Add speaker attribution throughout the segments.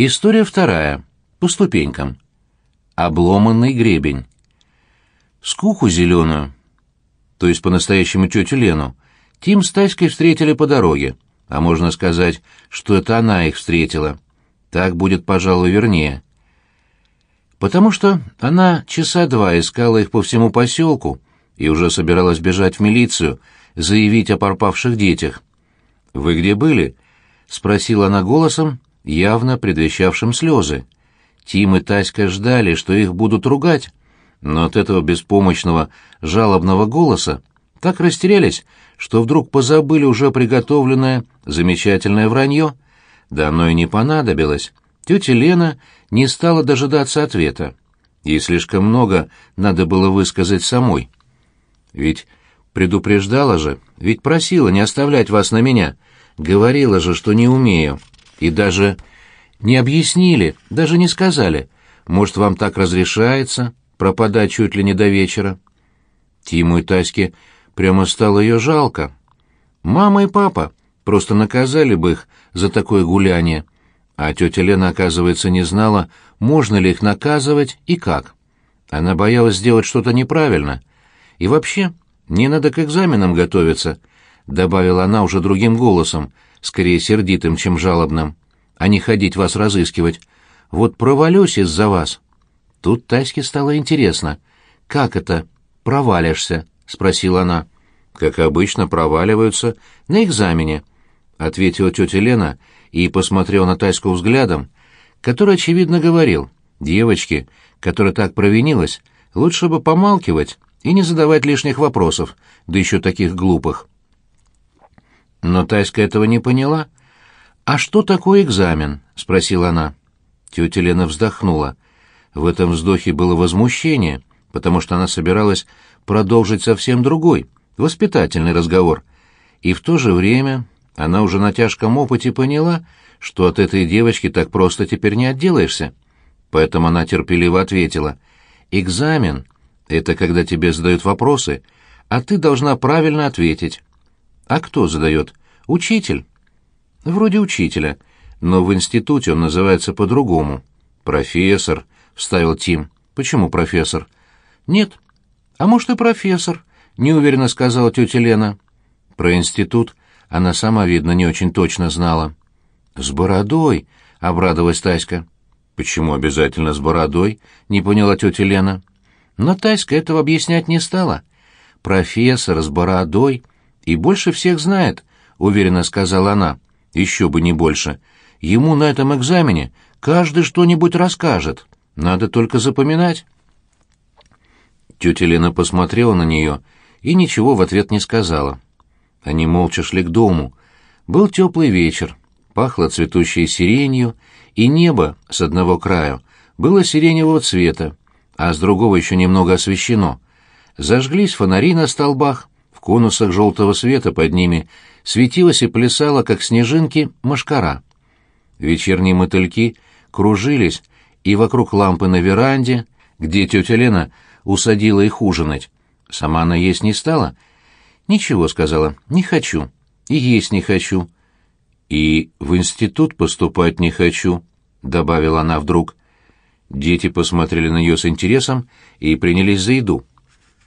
Speaker 1: История вторая. По ступенькам. Обломанный гребень. Скуку зеленую, то есть по-настоящему тетю Лену, Тим с Таськой встретили по дороге, а можно сказать, что это она их встретила. Так будет, пожалуй, вернее. Потому что она часа два искала их по всему поселку и уже собиралась бежать в милицию, заявить о пропавших детях. «Вы где были?» — спросила она голосом, явно предвещавшим слезы. Тим и Таська ждали, что их будут ругать, но от этого беспомощного, жалобного голоса так растерялись, что вдруг позабыли уже приготовленное замечательное вранье. Да оно и не понадобилось. Тетя Лена не стала дожидаться ответа. Ей слишком много надо было высказать самой. Ведь предупреждала же, ведь просила не оставлять вас на меня. Говорила же, что не умею. И даже не объяснили, даже не сказали. Может, вам так разрешается пропадать чуть ли не до вечера? Тиму и Таське прямо стало ее жалко. Мама и папа просто наказали бы их за такое гуляние. А тетя Лена, оказывается, не знала, можно ли их наказывать и как. Она боялась сделать что-то неправильно. И вообще, не надо к экзаменам готовиться, добавила она уже другим голосом, скорее сердитым, чем жалобным, а не ходить вас разыскивать. Вот провалюсь из-за вас. Тут Таське стало интересно. Как это провалишься? — спросила она. «Как обычно, проваливаются на экзамене», — ответила тетя Лена и посмотрела на Тайскую взглядом, который, очевидно, говорил, «Девочки, которая так провинилась, лучше бы помалкивать и не задавать лишних вопросов, да еще таких глупых». Но Тайска этого не поняла. «А что такое экзамен?» — спросила она. Тетя Лена вздохнула. В этом вздохе было возмущение, потому что она собиралась продолжить совсем другой, воспитательный разговор. И в то же время она уже на тяжком опыте поняла, что от этой девочки так просто теперь не отделаешься. Поэтому она терпеливо ответила, «Экзамен — это когда тебе задают вопросы, а ты должна правильно ответить». «А кто задает? Учитель». «Вроде учителя, но в институте он называется по-другому». «Профессор», — вставил Тим. «Почему профессор?» «Нет, «А может, и профессор», — неуверенно сказала тетя Лена. Про институт она сама, видно, не очень точно знала. «С бородой», — обрадовалась Таська. «Почему обязательно с бородой?» — не поняла тетя Лена. Но Таська этого объяснять не стала. «Профессор с бородой и больше всех знает», — уверенно сказала она. «Еще бы не больше. Ему на этом экзамене каждый что-нибудь расскажет. Надо только запоминать». Тетя Лена посмотрела на нее и ничего в ответ не сказала. Они молча шли к дому. Был теплый вечер, пахло цветущей сиренью, и небо с одного краю было сиреневого цвета, а с другого еще немного освещено. Зажглись фонари на столбах, конусах желтого света под ними светилась и плясала, как снежинки, машкара. Вечерние мотыльки кружились, и вокруг лампы на веранде, где тетя Лена усадила их ужинать. Сама она есть не стала. «Ничего», — сказала, — «не хочу. И есть не хочу». «И в институт поступать не хочу», — добавила она вдруг. Дети посмотрели на нее с интересом и принялись за еду.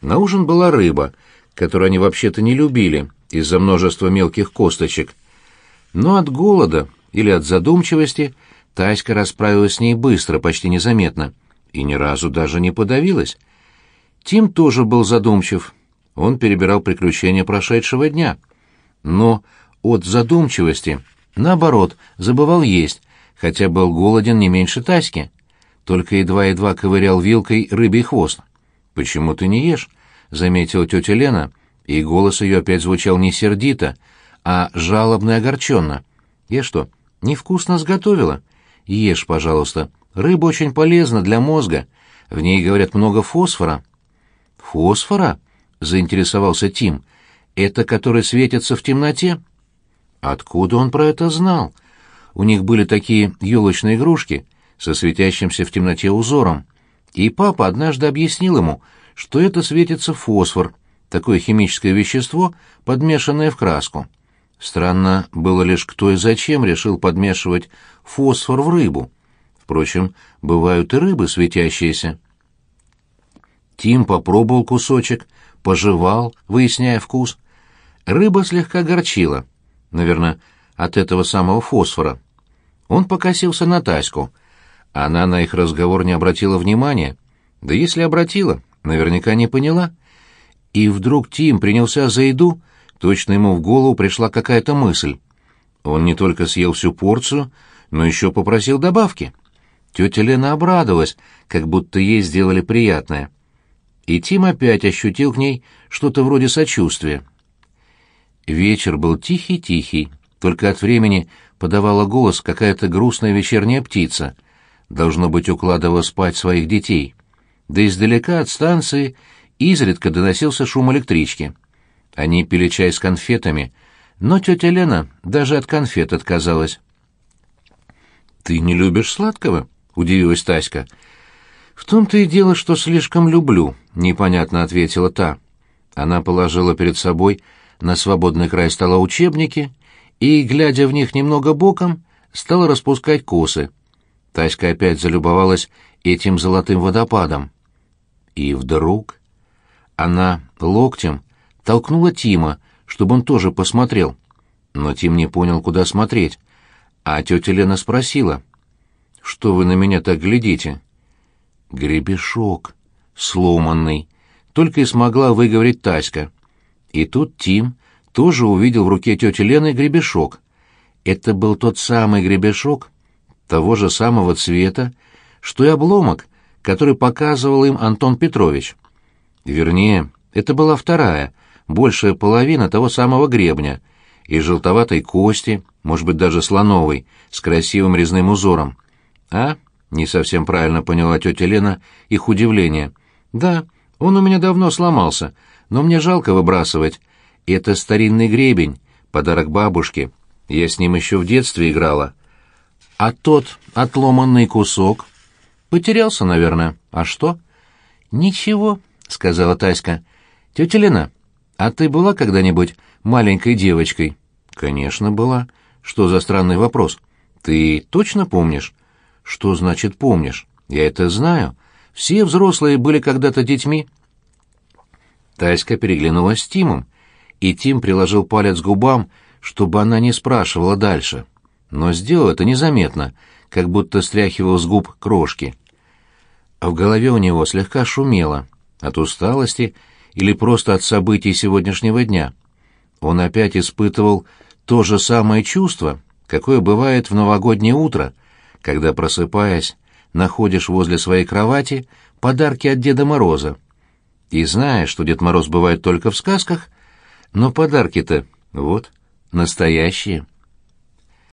Speaker 1: На ужин была рыба, которую они вообще-то не любили из-за множества мелких косточек. Но от голода или от задумчивости Таська расправилась с ней быстро, почти незаметно, и ни разу даже не подавилась. Тим тоже был задумчив. Он перебирал приключения прошедшего дня. Но от задумчивости, наоборот, забывал есть, хотя был голоден не меньше Таськи. Только едва-едва ковырял вилкой рыбий хвост. «Почему ты не ешь?» — заметила тетя Лена, и голос ее опять звучал не сердито, а жалобно и огорченно. «Я что, невкусно сготовила?» «Ешь, пожалуйста. Рыба очень полезна для мозга. В ней, говорят, много фосфора». «Фосфора?» — заинтересовался Тим. «Это который светится в темноте?» Откуда он про это знал? У них были такие елочные игрушки со светящимся в темноте узором. И папа однажды объяснил ему, что это светится фосфор, такое химическое вещество, подмешанное в краску. Странно было лишь, кто и зачем решил подмешивать фосфор в рыбу. Впрочем, бывают и рыбы светящиеся. Тим попробовал кусочек, пожевал, выясняя вкус. Рыба слегка горчила, наверное, от этого самого фосфора. Он покосился на Таську. Она на их разговор не обратила внимания. Да если обратила, наверняка не поняла. И вдруг Тим принялся за еду, точно ему в голову пришла какая-то мысль. Он не только съел всю порцию, но еще попросил добавки. Тетя Лена обрадовалась, как будто ей сделали приятное. И Тим опять ощутил к ней что-то вроде сочувствия. Вечер был тихий-тихий, только от времени подавала голос какая-то грустная вечерняя птица. Должно быть, укладывала спать своих детей. Да издалека от станции изредка доносился шум электрички. Они пили чай с конфетами, но тетя Лена даже от конфет отказалась. «Ты не любишь сладкого?» — удивилась Таська. «В том-то и дело, что слишком люблю», — непонятно ответила та. Она положила перед собой на свободный край стола учебники и, глядя в них немного боком, стала распускать косы. Таська опять залюбовалась этим золотым водопадом. И вдруг она локтем толкнула Тима, чтобы он тоже посмотрел. Но Тим не понял, куда смотреть. А тетя Лена спросила, «Что вы на меня так глядите?» «Гребешок, сломанный», — только и смогла выговорить Таська. И тут Тим тоже увидел в руке тети Лены гребешок. Это был тот самый гребешок, того же самого цвета, что и обломок, который показывал им Антон Петрович. Вернее, это была вторая, большая половина того самого гребня, из желтоватой кости, может быть, даже слоновой, с красивым резным узором. «А?» — не совсем правильно поняла тетя Лена их удивление. «Да, он у меня давно сломался, но мне жалко выбрасывать. Это старинный гребень, подарок бабушке. Я с ним еще в детстве играла. А тот отломанный кусок? Потерялся, наверное. А что? Ничего, сказала Таська. Тетя Лена, а ты была когда-нибудь маленькой девочкой? Конечно, была. Что за странный вопрос? Ты точно помнишь? Что значит помнишь? Я это знаю. Все взрослые были когда-то детьми. Таська переглянулась с Тимом и Тим приложил палец к губам, чтобы она не спрашивала дальше. Но сделал это незаметно, как будто стряхивал с губ крошки. А в голове у него слегка шумело, от усталости или просто от событий сегодняшнего дня. Он опять испытывал то же самое чувство, какое бывает в новогоднее утро, когда, просыпаясь, находишь возле своей кровати подарки от Деда Мороза. И знаешь, что Дед Мороз бывает только в сказках — но подарки-то, вот, настоящие.